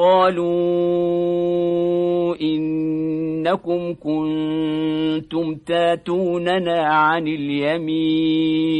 قالوا إنكم كنتم تاتوننا عن اليمين.